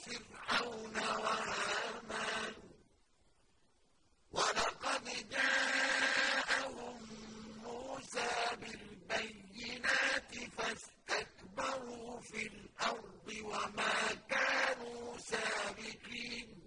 وَفِرْعَوْنَ وَهَامَانَ ۖ وَلَقَدْ جَاءَهُم مُّوسَىٰ بِالْبَيِّنَاتِ فَاسْتَكْبَرُوا فِي الْأَرْضِ وَمَا كَانُوا سَابِقِينَ.